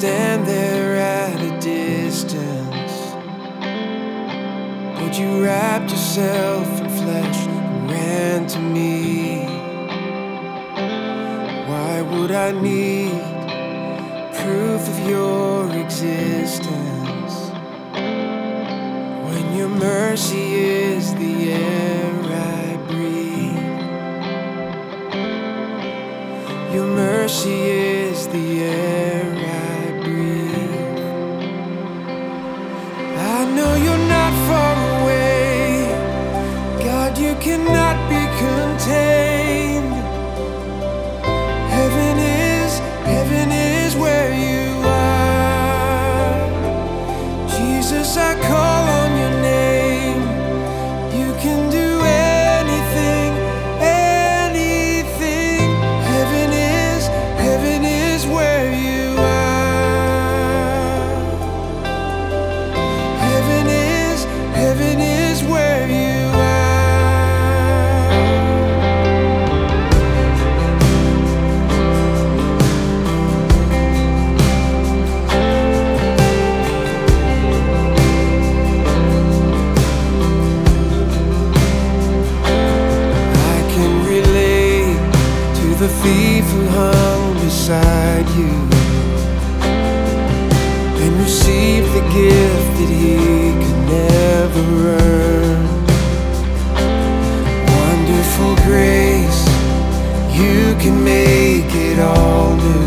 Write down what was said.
stand there at a distance. But you wrapped yourself in flesh and ran to me. Why would I need proof of your existence when your mercy is the air I breathe? Your mercy is the air I thief who hung beside you and received the gift that he could never earn. Wonderful grace, you can make it all new.